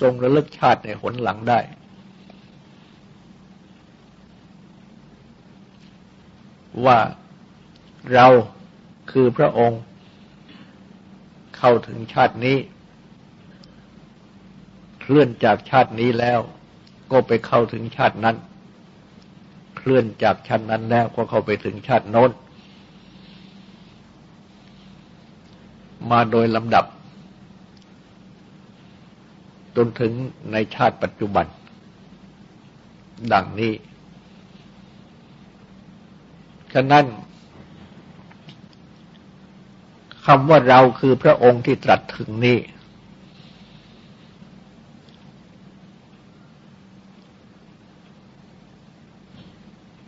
ทรงระลึกชาติในหนหลังได้ ว่าเราคือพระองค์ เข้าถึงชาตินี้ เคลื่อนจากชาตินี้แล้วก็ไปเข้าถึงชาตินั้น เคลื่อนจากชาตินั้นแล้วก็เข้าไปถึงชาติโน้น มาโดยลำดับ จนถึงในชาติปัจจุบัน ดังนี้ ฉะนั้นคำว่าเราคือพระองค์ที่ตรัสถึงนี้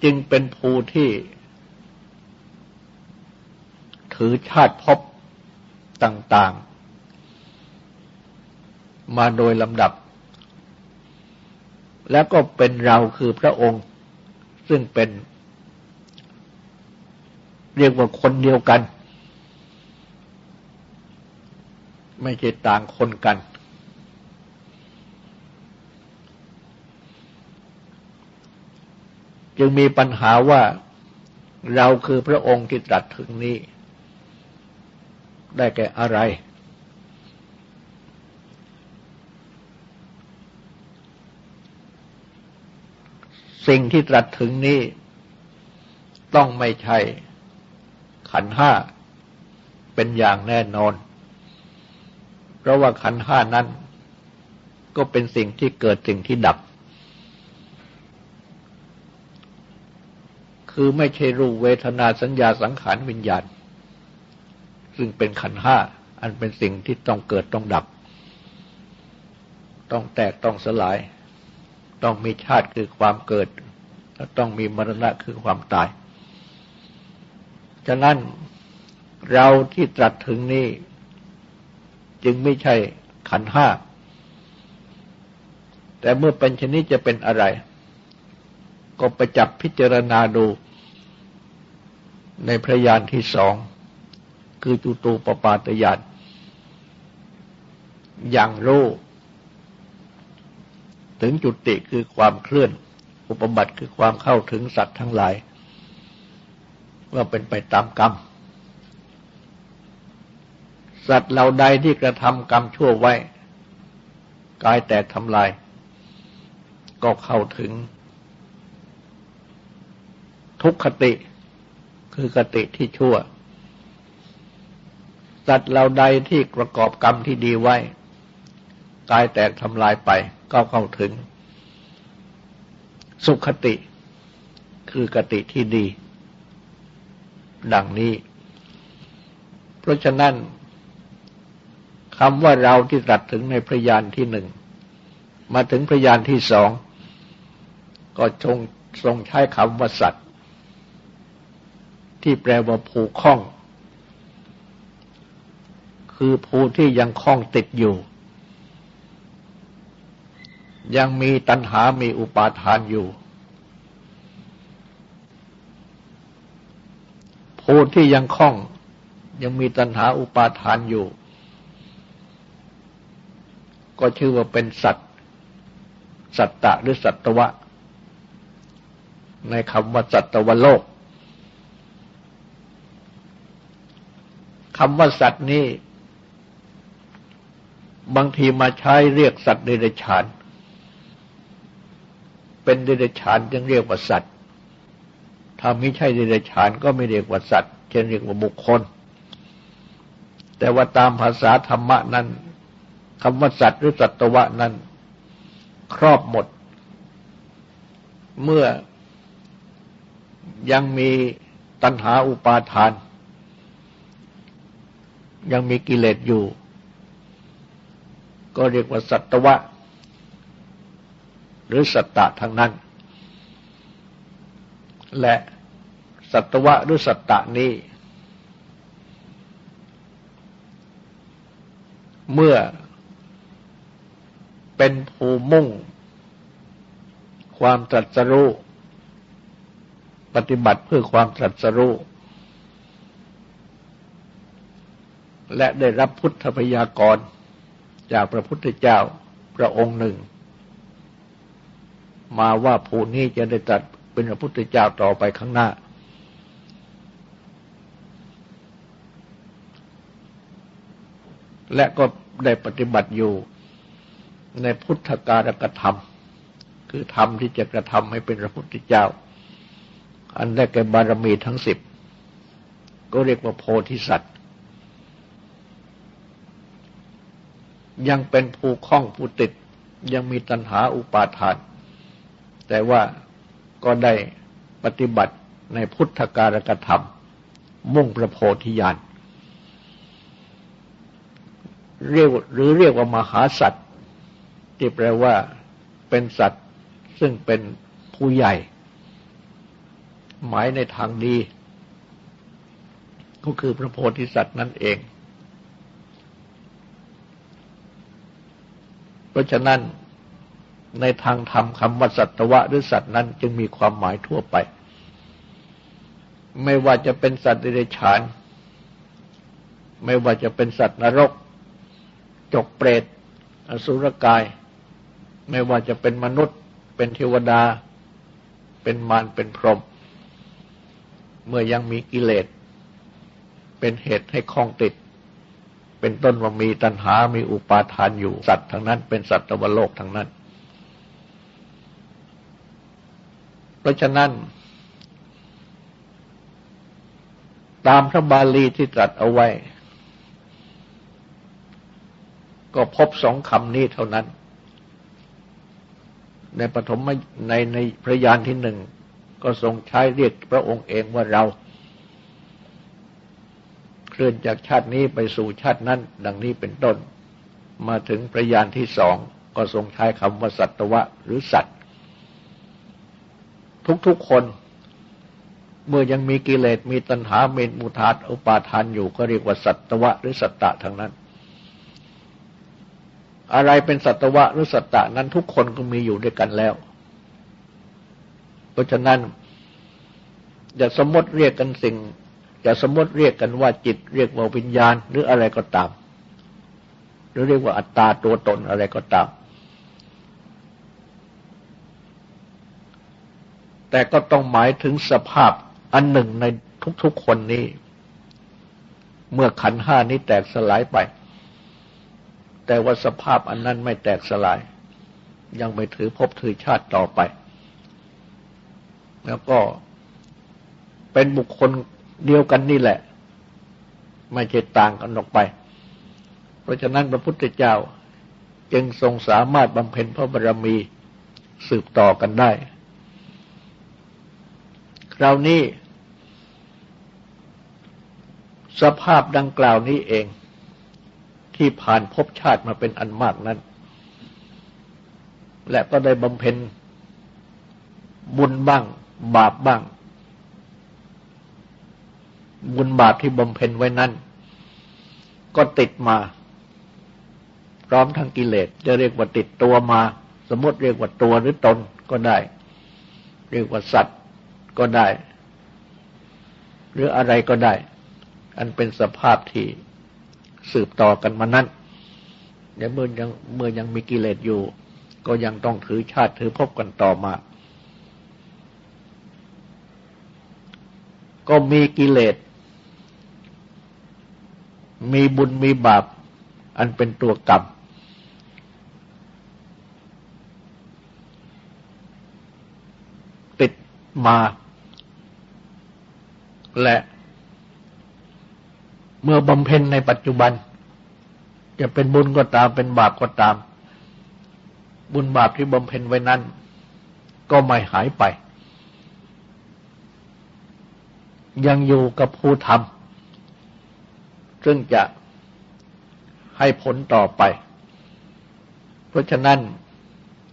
จึงเป็นภูที่ ถือชาติภพต่าง ๆ มาโดยลำดับ แล้วก็เป็นเราคือพระองค์ ซึ่งเป็น เรียกว่าคนเดียวกัน ไม่ใช่ต่างคนกัน จึงมีปัญหาว่าเราคือพระองค์ที่ตรัสถึงนี้ ได้แก่อะไร สิ่งที่ตรัสถึงนี้ ต้องไม่ใช่ขันห้าเป็นอย่างแน่นอน เพราะว่าขันห้านั้น ก็เป็นสิ่งที่เกิดสิ่งที่ดับ คือไม่ใช่รูปเวทนาสัญญาสังขารวิญญาณ ซึ่งเป็นขันห้าอันเป็นสิ่งที่ต้องเกิดต้องดับ ต้องแตกต้องสลาย ต้องมีชาติคือความเกิด และต้องมีมรณะคือความตาย ฉะนั้นเราที่ตรัสถึงนี้ จึงไม่ใช่ขันห้า แต่เมื่อเป็นชนิดจะเป็นอะไร ก็ไปจับพิจารณาดู ในพระยานที่สอง คือจุตูปปาตยานอย่างรู้ ถึงจุติคือความเคลื่อน อุปบัติคือความเข้าถึงสัตว์ทั้งหลาย ว่าเป็นไปตามกรรม สัตว์เหล่าใดที่กระทำกรรมชั่วไว้ กายแตกทำลาย ก็เข้าถึง ทุกขติคือกติที่ชั่ว สัตว์เหล่าใดที่ประกอบกรรมที่ดีไว้ กายแตกทำลายไป ก็เข้าถึง สุขติ คือกติที่ดี ดังนี้ เพราะฉะนั้นคำว่าเราที่ตรัสถึงในพระยานที่หนึ่ง มาถึงพระยานที่สอง ก็ทรงทรงใช้คำว่าสัตว์ ที่แปลว่าผูกข้อง คือผูที่ยังคล้องติดอยู่ ยังมีตัณหามีอุปาทานอยู่ ผูที่ยังคล้องยังมีตัณหาอุปาทานอยู่ ก็ชื่อว่าเป็นสัตว์สัตตะหรือสัตวะ ในคำว่าสัตวโลกคำว่าสัตว์นี้ บางทีมาใช้เรียกสัตว์เดรัจฉานเป็นเดรัจฉานจึงเรียกว่าสัตว์ ถ้าไม่ใช่เดรัจฉานก็ไม่เรียกว่าสัตว์เช่นเรียกว่าบุคคล แต่ว่าตามภาษาธรรมะนั้นคำว่าสัตว์หรือสัตวะนั้น ครอบหมด เมื่อยังมีตัณหาอุปาทาน ยังมีกิเลสอยู่ ก็เรียกว่าสัตวะ หรือสัตตะทั้งนั้น และสัตวะหรือสัตตะนี้ เมื่อเป็นภูมุ่ง ความตรัสรู้ปฏิบัติเพื่อความตรัสรู้และได้รับพุทธพยากร จากพระพุทธเจ้าพระองค์หนึ่ง มาว่าผู้นี้จะได้ตัดเป็นพระพุทธเจ้าต่อไปข้างหน้า และก็ได้ปฏิบัติอยู่ในพุทธการกธรรม คือธรรมที่จะกระทำให้เป็นพระพุทธเจ้า อันได้แก่บารมีทั้งสิบ ก็เรียกว่าโพธิสัตว์ ยังเป็นผู้ข้องผู้ติดยังมีตัณหาอุปาทาน แต่ว่าก็ได้ปฏิบัติในพุทธการกธรรม มุ่งประโพธิญาณเรียกหรือเรียกว่ามหาสัตว์ที่แปลว่าเป็นสัตว์ซึ่งเป็นผู้ใหญ่ หมายในทางดี ก็คือพระโพธิสัตว์นั่นเอง เพราะฉะนั้น ในทางธรรมคำว่าสัตวะหรือสัตว์นั้นจึงมีความหมายทั่วไป ไม่ว่าจะเป็นสัตว์เดรัจฉาน ไม่ว่าจะเป็นสัตว์นรก จกเปรต อสุรกาย ไม่ว่าจะเป็นมนุษย์ เป็นเทวดา เป็นมารเป็นพรหมเมื่อยังมีกิเลส เป็นเหตุให้คล้องติดเป็นต้นว่ามีตัณหา มีอุปาทานอยู่ สัตว์ทั้งนั้น เป็นสัตว์ตวโลกทั้งนั้น เพราะฉะนั้น ตามพระบาลีที่ตรัสเอาไว้ ก็พบสองคำนี้เท่านั้น ในปฐมในในพระยานที่หนึ่ง ก็ทรงใช้เรียกพระองค์เองว่าเรา เคลื่อนจากชาตินี้ไปสู่ชาตินั้น ดังนี้เป็นต้น มาถึงพระยานที่สองก็ทรงใช้คำว่าสัตวะหรือสัตว์ ทุกๆคน เมื่อยังมีกิเลสมีตัณหาเมนมุทาตอุปาทานอยู่ก็เรียกว่าสัตวะหรือสัตตะทั้งนั้น อะไรเป็นสัตวะหรือสัตตะนั้นทุกคนก็มีอยู่ด้วยกันแล้ว เพราะฉะนั้นจะสมมติเรียกกันสิ่งจะสมมติเรียกกันว่าจิตเรียกว่าวิญญาณหรืออะไรก็ตาม หรือเรียกว่าอัตตาตัวตนอะไรก็ตาม แต่ก็ต้องหมายถึงสภาพอันหนึ่งในทุกๆคนนี้ เมื่อขันห้านี้แตกสลายไป แต่ว่าสภาพอันนั้นไม่แตกสลาย ยังไม่ถือพบถือชาติต่อไป แล้วก็เป็นบุคคลเดียวกันนี่แหละ ไม่ใช่ต่างกันออกไป เพราะฉะนั้นพระพุทธเจ้าจึงทรงสามารถบำเพ็ญพระบารมีสืบต่อกันได้ เรานี้สภาพดังกล่าวนี้เอง ที่ผ่านภพชาติมาเป็นอันมากนั้น และก็ได้บำเพ็ญบุญบ้าง บาปบ้าง บุญบาปที่บำเพ็ญไว้นั้น ก็ติดมา พร้อมทั้งกิเลสจะเรียกว่าติดตัวมา สมมติเรียกว่าตัวหรือตนก็ได้ เรียกว่าสัตว์ ก็ได้ หรืออะไรก็ได้ อันเป็นสภาพที่สืบต่อกันมานั้นเดี๋ยวเมื่อยังเมื่อยังมีกิเลสอยู่ ก็ยังต้องถือชาติถือพบกันต่อมา ก็มีกิเลส มีบุญมีบาป อันเป็นตัวกรรมติดมา และ เมื่อบำเพ็ญในปัจจุบัน จะเป็นบุญก็ตามเป็นบาปก็ตาม บุญบาปที่บำเพ็ญไว้นั้น ก็ไม่หายไป ยังอยู่กับผู้ทำซึ่งจะให้ผลต่อไป เพราะฉะนั้น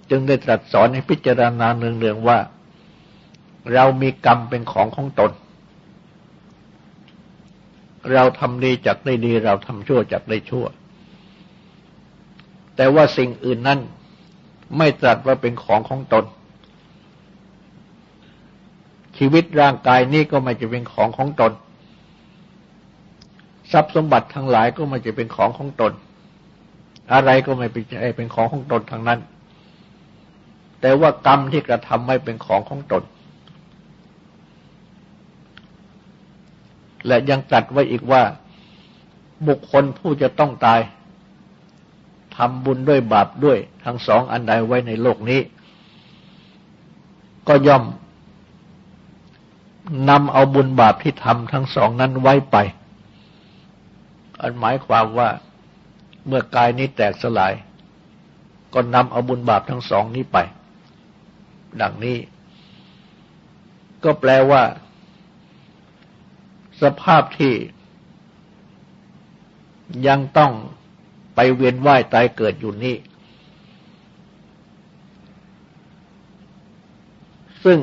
จึงได้ตรัสสอนให้พิจารณาเนืองๆว่า เรามีกรรมเป็นของของตน เราทำดีจากได้ดี เราทำชั่วจากได้ชั่ว แต่ว่าสิ่งอื่นนั้นไม่ตรัสว่าเป็นของของตน ชีวิตร่างกายนี้ก็ไม่จะเป็นของของตน ทรัพย์สมบัติทั้งหลายก็ไม่จะเป็นของของตน อะไรก็ไม่เป็นเป็นของของตนทางนั้น แต่ว่ากรรมที่กระทำไม่เป็นของของตน และยังตัดไว้อีกว่า บุคคลผู้จะต้องตายทำบุญด้วยบาปด้วย ทั้งสองอันใดไว้ในโลกนี้ ก็ย่อมนำเอาบุญบาปที่ทำทั้งสองนั้นไว้ไป อันหมายความว่าเมื่อกายนี้แตกสลาย ก็นำเอาบุญบาปทั้งสองนี้ไป ดังนี้ ก็แปลว่า สภาพที่ยังต้องไปเวียนว่ายตายเกิดอยู่นี้ ซึ่ง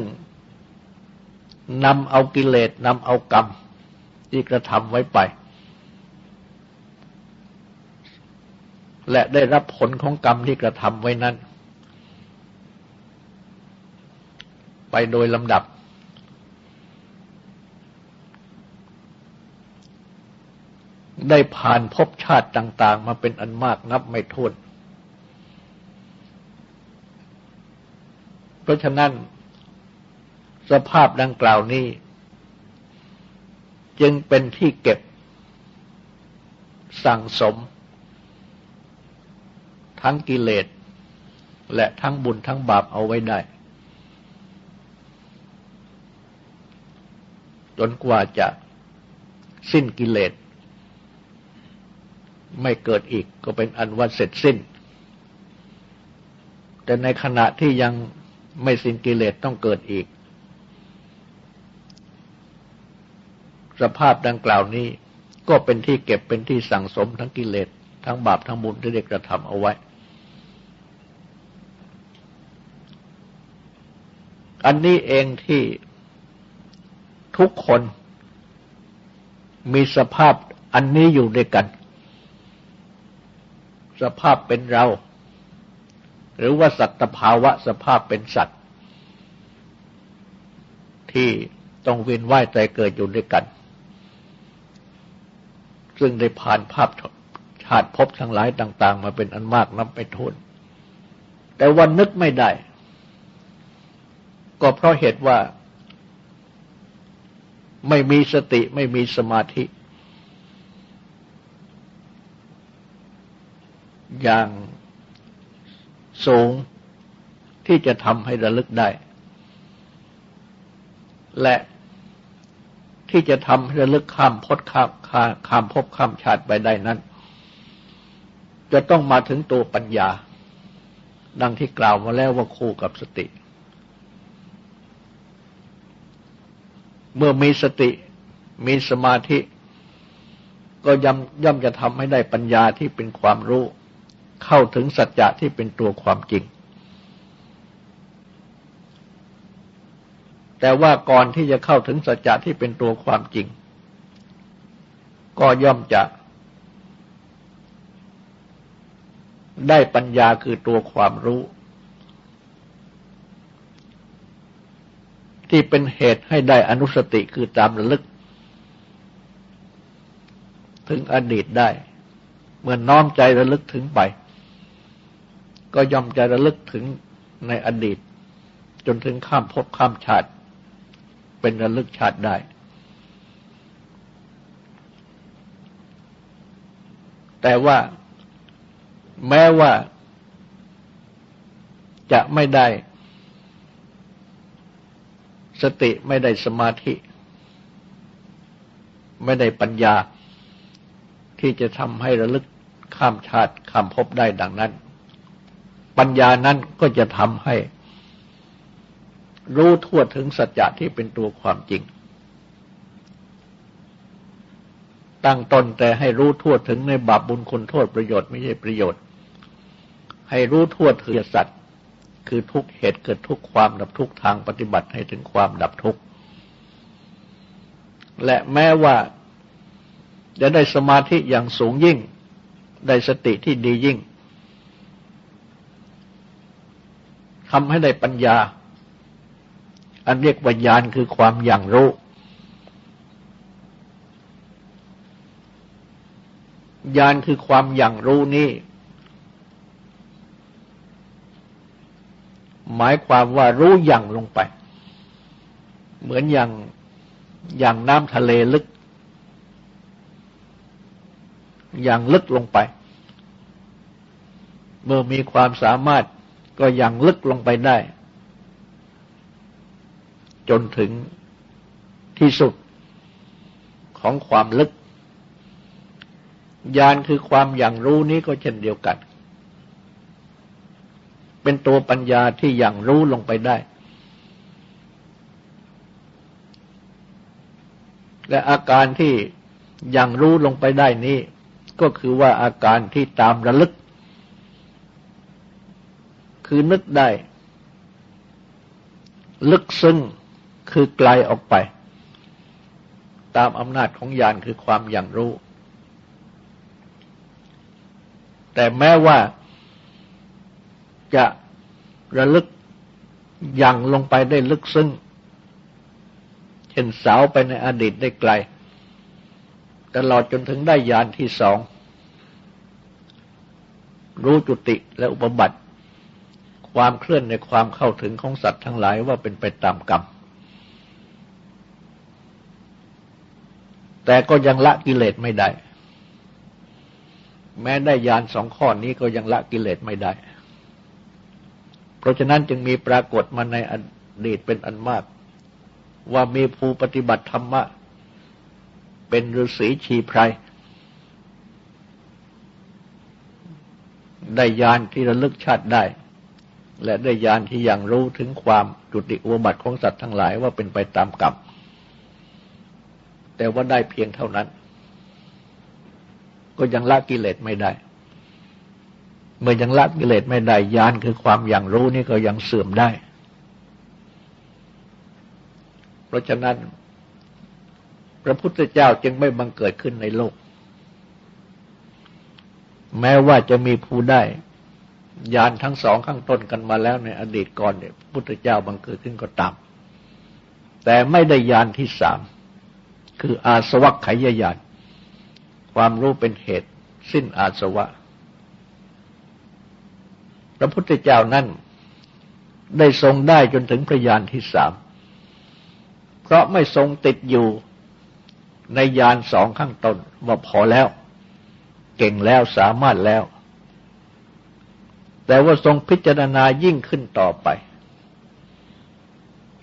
นำเอากิเลสนำเอากรรมที่กระทำไว้ไป และได้รับผลของกรรมที่กระทำไว้นั้น ไปโดยลำดับ ได้ผ่านภพชาติต่าง ๆ มาเป็นอันมากนับไม่ถ้วน เพราะฉะนั้น สภาพดังกล่าวนี้ จึงเป็นที่เก็บ สั่งสม ทั้งกิเลส และทั้งบุญทั้งบาปเอาไว้ได้ จนกว่าจะสิ้นกิเลส ไม่เกิดอีกก็เป็นอันว่าเสร็จสิ้น แต่ในขณะที่ยังไม่สิ้นกิเลสต้องเกิดอีก สภาพดังกล่าวนี้ก็เป็นที่เก็บเป็นที่สั่งสมทั้งกิเลสทั้งบาปทั้งบุญที่ได้กระทำเอาไว้ อันนี้เองที่ทุกคนมีสภาพอันนี้อยู่ด้วยกัน สภาพเป็นเรา หรือว่าสัตภาวะสภาพเป็นสัตว์ ที่ต้องเวียนว่ายใจเกิดอยู่ด้วยกัน ซึ่งได้ผ่านภาพชาติพบทั้งหลายต่าง ๆ มาเป็นอันมากนับไปทุนแต่วันนึกไม่ได้ ก็เพราะเหตุว่าไม่มีสติไม่มีสมาธิ อย่างสูงที่จะทำให้ระลึกได้ และที่จะทำให้ระลึกข้ามพดข้ามข้ามพบข้ามชาติไปได้นั้น จะต้องมาถึงตัวปัญญา ดังที่กล่าวมาแล้วว่าคู่กับสติ เมื่อมีสติมีสมาธิ ก็ย่อมย่อมจะทำให้ได้ปัญญาที่เป็นความรู้ เข้าถึงสัจจะที่เป็นตัวความจริง แต่ว่าก่อนที่จะเข้าถึงสัจจะที่เป็นตัวความจริง ก็ย่อมจะ ได้ปัญญาคือตัวความรู้ ที่เป็นเหตุให้ได้อนุสติคือตามระลึก ถึงอดีตได้ เมื่อน้อมใจระลึกถึงไป ก็ย่อมจะระลึกถึงในอดีต จนถึงข้ามภพข้ามชาติ เป็นระลึกชาติได้ แต่ว่าแม้ว่าจะไม่ได้สติไม่ได้สมาธิ ไม่ได้ปัญญา ที่จะทำให้ระลึกข้ามชาติข้ามภพได้ดังนั้น ปัญญานั้นก็จะทำให้ รู้ทั่วถึงสัจจะที่เป็นตัวความจริง ตั้งตนแต่ให้รู้ทั่วถึงในบาปบุญคุณโทษประโยชน์ไม่ใช่ประโยชน์ ให้รู้ทั่วถึงสัตว์คือทุกเหตุเกิดทุกความดับทุกทางปฏิบัติให้ถึงความดับทุกและแม้ว่าจะได้สมาธิอย่างสูงยิ่ง ได้สติที่ดียิ่ง ทำให้ได้ปัญญา อันเรียกวิญญาณคือความอย่างรู้ ญาณคือความอย่างรู้นี่หมายความว่ารู้อย่างลงไป เหมือนอย่างอย่างน้ำทะเลลึก อย่างลึกลงไป เมื่อมีความสามารถ ก็ย่างลึกลงไปได้ จนถึงที่สุดของความลึก ญาณคือความอย่างรู้นี้ก็เช่นเดียวกัน เป็นตัวปัญญาที่อย่างรู้ลงไปได้ และอาการที่อย่างรู้ลงไปได้นี้ ก็คือว่าอาการที่ตามระลึก คือนึกได้ ลึกซึ้งคือไกลออกไป ตามอำนาจของญาณคือความอย่างรู้ แต่แม้ว่าจะระลึกยังลงไปได้ลึกซึ้งเช่นสาวไปในอดีตได้ไกล ตลอดจนถึงได้ยานที่สอง รู้จุติและอุปบัติ ความเคลื่อนในความเข้าถึงของสัตว์ทั้งหลายว่าเป็นไปตามกรรม แต่ก็ยังละกิเลสไม่ได้ แม้ได้ยานสองข้อนี้ก็ยังละกิเลสไม่ได้ เพราะฉะนั้นจึงมีปรากฏมาในอดีตเป็นอันมาก ว่ามีภูปฏิบัติธรรมะ เป็นฤาษีชีไพรได้ยานที่ระลึกชาติได้ และได้ยานที่ยังรู้ถึงความจุติอุบัติของสัตว์ทั้งหลายว่าเป็นไปตามกรรม แต่ว่าได้เพียงเท่านั้น ก็ยังละกิเลสไม่ได้ เมื่อยังละกิเลสไม่ได้ญาณคือความอย่างรู้นี่ก็ยังเสื่อมได้ เพราะฉะนั้น พระพุทธเจ้าจึงไม่บังเกิดขึ้นในโลก แม้ว่าจะมีผู้ได้ ญาณทั้งสองข้างต้นกันมาแล้วในอดีตก่อนเนี่ยพุทธเจ้าบังเกิดขึ้นก็ตาม แต่ไม่ได้ญาณที่สาม คืออาสวัคไขยญาณความรู้เป็นเหตุ สิ้นอาสวะ พระพุทธเจ้านั้นได้ทรงได้จนถึงพระยานที่สาม เพราะไม่ทรงติดอยู่ในยานสองข้างต้นว่าพอแล้ว เก่งแล้วสามารถแล้ว แต่ว่าทรงพิจารณายิ่งขึ้นต่อไป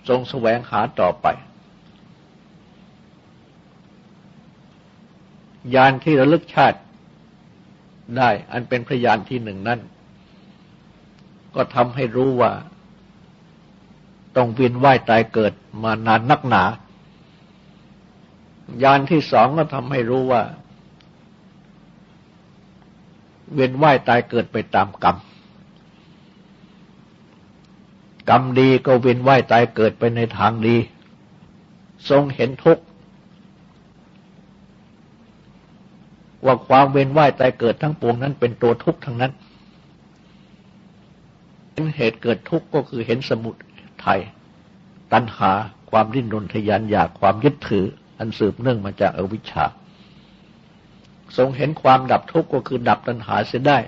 ทรงแสวงหาต่อไปยานที่ระลึกชาติได้ อันเป็นพระยานที่หนึ่งนั้นก็ทำให้รู้ว่า ต้องเวียนว่ายตายเกิดมานานนักหนา ยานที่สองก็ทำให้รู้ว่า เวียนว่ายตายเกิดไปตามกรรม กรรมดีก็เวียนว่ายตายเกิดไปในทางดี ทรงเห็นทุกข์ว่าความเวียนว่ายตายเกิดทั้งปวงนั้นเป็นตัวทุกข์ทั้งนั้นเหตุเกิดทุกข์ก็คือเห็นสมุทัยตัณหาความดิ้นรนทยานอยากความยึดถือ อันสืบเนื่องมาจากอวิชชา ทรงเห็นความดับทุกข์ก็คือดับตัณหาเสียได้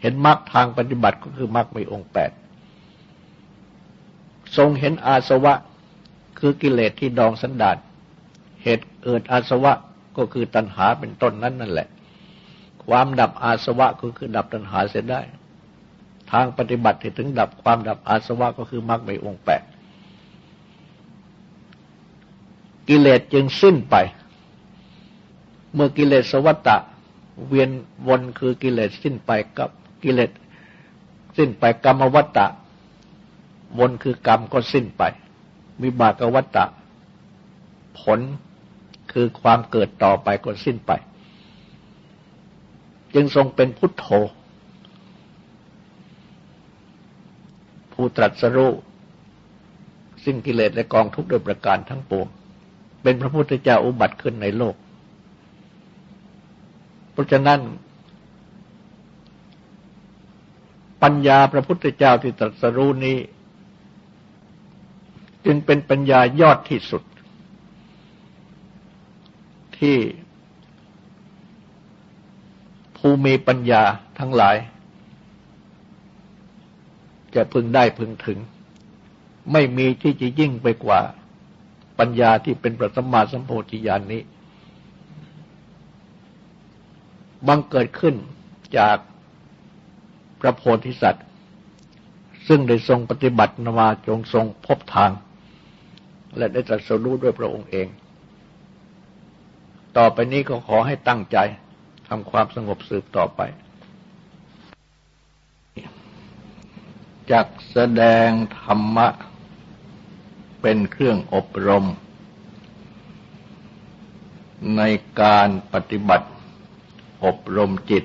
เห็นมรรคทางปฏิบัติก็คือมรรคมีองค์แปดทรงเห็นอาสวะคือกิเลสที่ดองสันดานเหตุเกิดอาสวะก็คือตัณหาเป็นต้นนั้นนั่นแหละ ความดับอาสวะก็คือดับตัณหาเสียได้ ทางปฏิบัติถึงดับความดับอาสวะก็คือมรรคในองค์แปดกิเลสจึงสิ้นไป เมื่อกิเลสสวัตตะ เวียนวนคือกิเลสสิ้นไปกับ กิเลสสิ้นไปกรรมวัตตะวนคือกรรมก็สิ้นไป วิบากวัตตะ ผลคือความเกิดต่อไปก็สิ้นไป จึงทรงเป็นพุทโธ ผู้ตรัสรู้สิ่งกิเลสและกองทุกข์โดยประการทั้งปวงเป็นพระพุทธเจ้าอุบัติขึ้นในโลก เพราะฉะนั้น ปัญญาพระพุทธเจ้าที่ตรัสรู้นี้ จึงเป็นปัญญายอดที่สุด ที่ผู้มีปัญญาทั้งหลาย จะพึงได้พึงถึง ไม่มีที่จะยิ่งไปกว่าปัญญาที่เป็นประสมมาสัมโพธิญาณนนี้ บังเกิดขึ้นจาก พระโพธิสัตว์ ซึ่งได้ทรงปฏิบัตินมาจงทรงพบทาง และได้ตรัสรู้ด้วยพระองค์เอง ต่อไปนี้ก็ขอให้ตั้งใจทำความสงบสืบต่อไป จักแสดงธรรมะ เป็นเครื่องอบรม ในการปฏิบัติอบรมจิต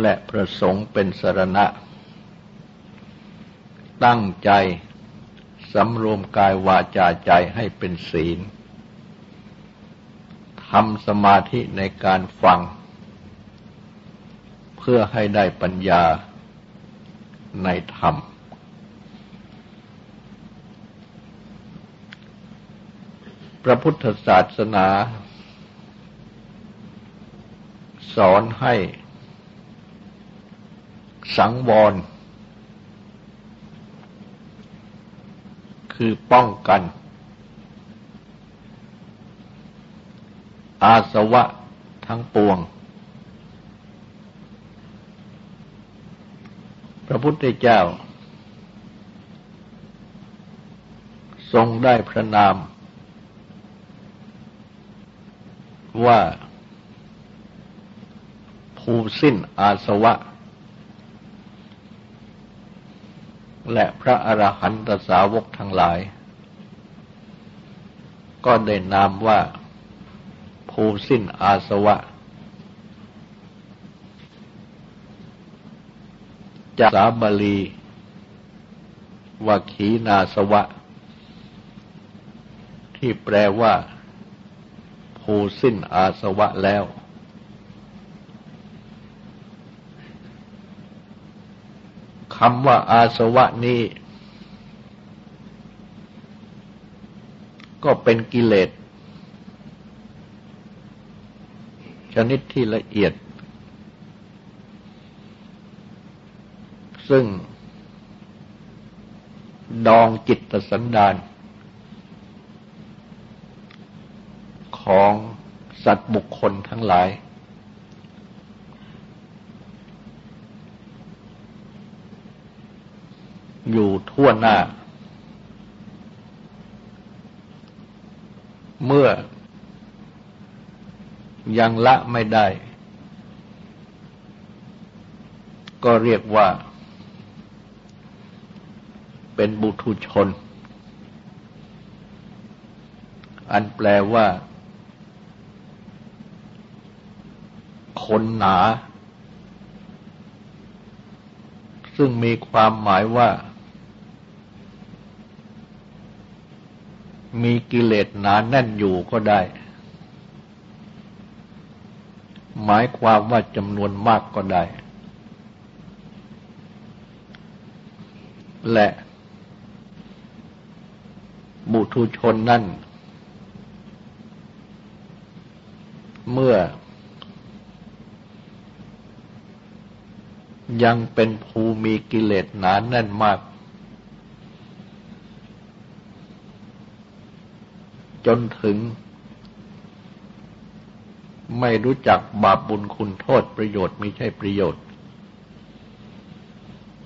และพระสงฆ์เป็นสรณะ ตั้งใจสำรวมกายวาจาใจให้เป็นศีลทำสมาธิในการฟัง เพื่อให้ได้ปัญญาในธรรม พระพุทธศาสนา สอนให้ สังวร คือป้องกัน อาสวะทั้งปวง พระพุทธเจ้า ทรงได้พระนาม ว่า ภูสิ้นอาสวะ และพระอรหันตสาวกทั้งหลาย ก็ได้นามว่าภูสิ้นอาสวะ จากสาบาลีว่าขีนาสวะ ที่แปลว่า ภูสิ้นอาสวะแล้ว คำว่าอาสวะนี้ ก็เป็นกิเลสชนิดที่ละเอียด ซึ่ง ดองจิตสันดาน ของสัตว์บุคคลทั้งหลาย อยู่ทั่วหน้า เมื่อยังละไม่ได้ ก็เรียกว่า เป็นบุตุชน อันแปลว่า คนหนา ซึ่งมีความหมายว่า มีกิเลสหนาแน่นอยู่ก็ได้ หมายความว่าจำนวนมากก็ได้ และบุตุชนนั่น เมื่อ ยังเป็นภูมีกิเลสหนาแน่นมาก จนถึง ไม่รู้จักบาปบุญคุณโทษประโยชน์ไม่ใช่ประโยชน์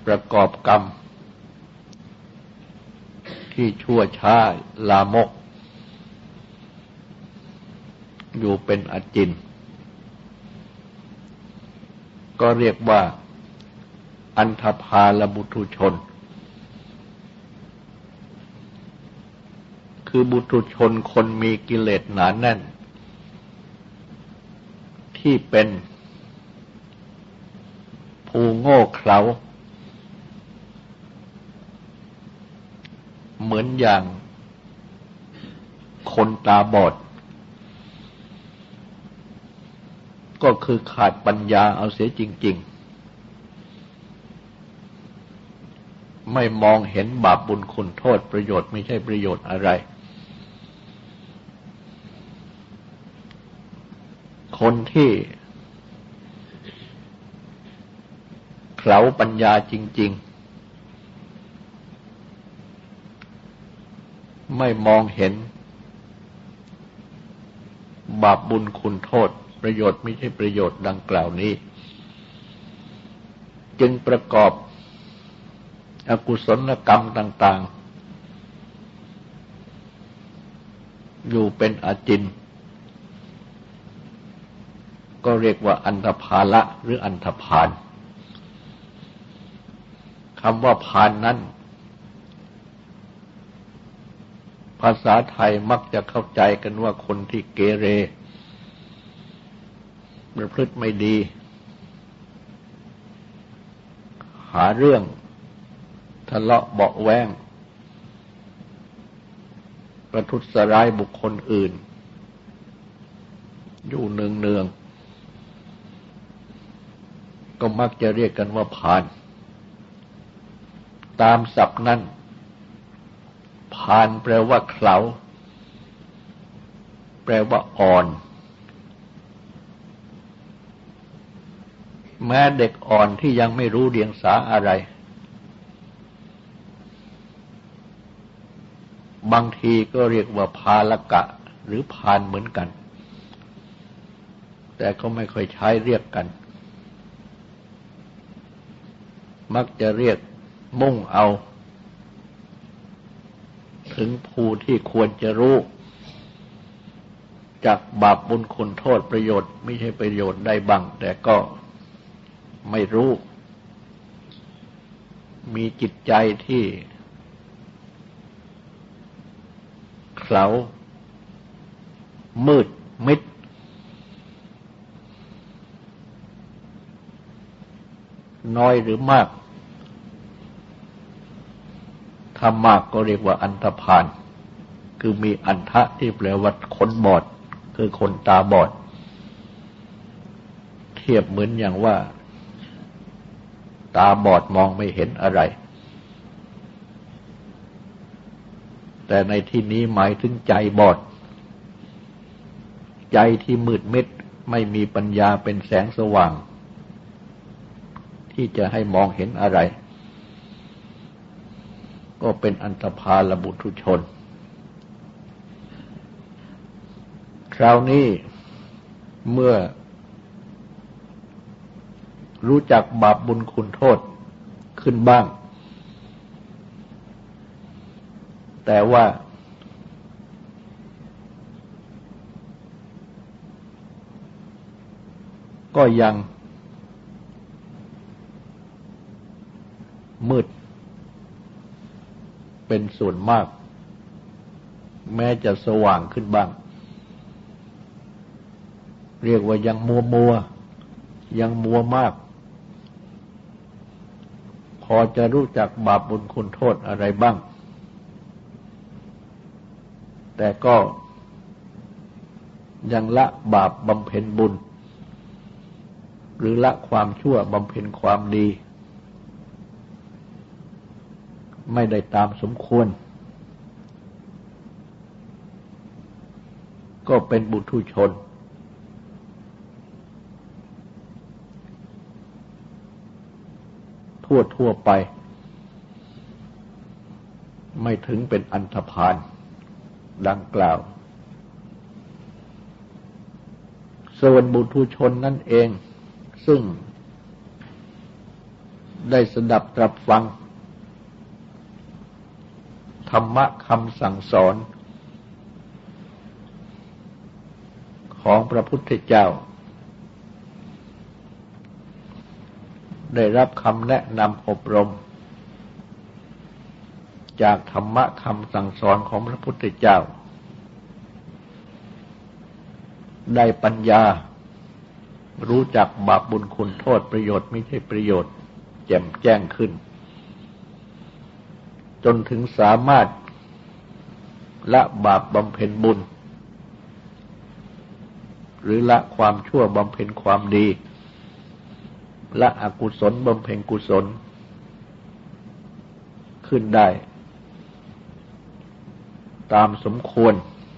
ประกอบกรรม ที่ชั่วช้าลามก อยู่เป็นอจิน ก็เรียกว่าอันธพาลบุตุชน คือบุตุชนคนมีกิเลสหนาแน่น ที่เป็นผู้โง่เขลาเหมือนอย่างคนตาบอด ก็คือขาดปัญญาเอาเสียจริง ๆ ไม่มองเห็นบาปบุญคุณโทษประโยชน์ไม่ใช่ประโยชน์อะไร คนที่เขาปัญญาจริง ๆ ไม่มองเห็น บาปบุญคุณโทษ ประโยชน์ไม่ใช่ประโยชน์ดังกล่าวนี้ จึงประกอบอกุศลกรรมต่าง ๆ อยู่เป็นอาจิน ก็เรียกว่าอันธพาละหรืออันธพาลคำว่าพานนั้น ภาษาไทยมักจะเข้าใจกันว่าคนที่เกเรประพฤติไม่ดี หาเรื่องทะเลาะเบาแวงประทุษร้ายบุคคลอื่น อยู่เนืองเนือง ก็มักจะเรียกกันว่าผ่าน ตามศัพท์นั้นผ่านแปลว่าเข่าแปลว่าอ่อน แม้เด็กอ่อนที่ยังไม่รู้เดียงสาอะไร บางทีก็เรียกว่าพาละกะ หรือพานเหมือนกัน แต่ก็ไม่ค่อยใช้เรียกกัน มักจะเรียกมุ่งเอา ถึงผู้ที่ควรจะรู้จากบาปบุญคุณโทษประโยชน์ ไม่ใช่ประโยชน์ได้บ้าง แต่ก็ไม่รู้ มีจิตใจที่เขามืดมิด น้อยหรือมาก ถ้ามากก็เรียกว่าอันธพาล คือมีอันทะที่แปลว่าคนบอด คือคนตาบอด เทียบเหมือนอย่างว่า ตาบอดมองไม่เห็นอะไร แต่ในที่นี้หมายถึงใจบอด ใจที่มืดมิดไม่มีปัญญาเป็นแสงสว่าง ที่จะให้มองเห็นอะไร ก็เป็นอันตพาลบุตุชน คราวนี้เมื่อรู้จักบาปบุญคุณโทษขึ้นบ้าง แต่ว่าก็ยังมืด เป็นส่วนมาก แม้จะสว่างขึ้นบ้าง เรียกว่ายังมัวมัว ยังมัวมาก พอจะรู้จักบาปบุญคุณโทษอะไรบ้าง แต่ก็ยังละบาปบำเพ็ญบุญ หรือละความชั่วบำเพ็ญความดี ไม่ได้ตามสมควร ก็เป็นบุตุชน ทั่วทั่วไป ไม่ถึงเป็นอันธพาลดังกล่าว ส่วนบุตุชนนั่นเอง ซึ่งได้สดับตรับฟัง ธรรมะคำสั่งสอน ของพระพุทธเจ้า ได้รับคำแนะนำอบรม จากธรรมะคำสั่งสอนของพระพุทธเจ้า ได้ปัญญารู้จักบาปบุญคุณโทษประโยชน์ไม่ใช่ประโยชน์ แจ่มแจ้งขึ้น จนถึงสามารถละบาปบำเพ็ญบุญ หรือละความชั่วบำเพ็ญความดีละอกุศลบำเพ็ญกุศล ขึ้นได้ ตามสมควร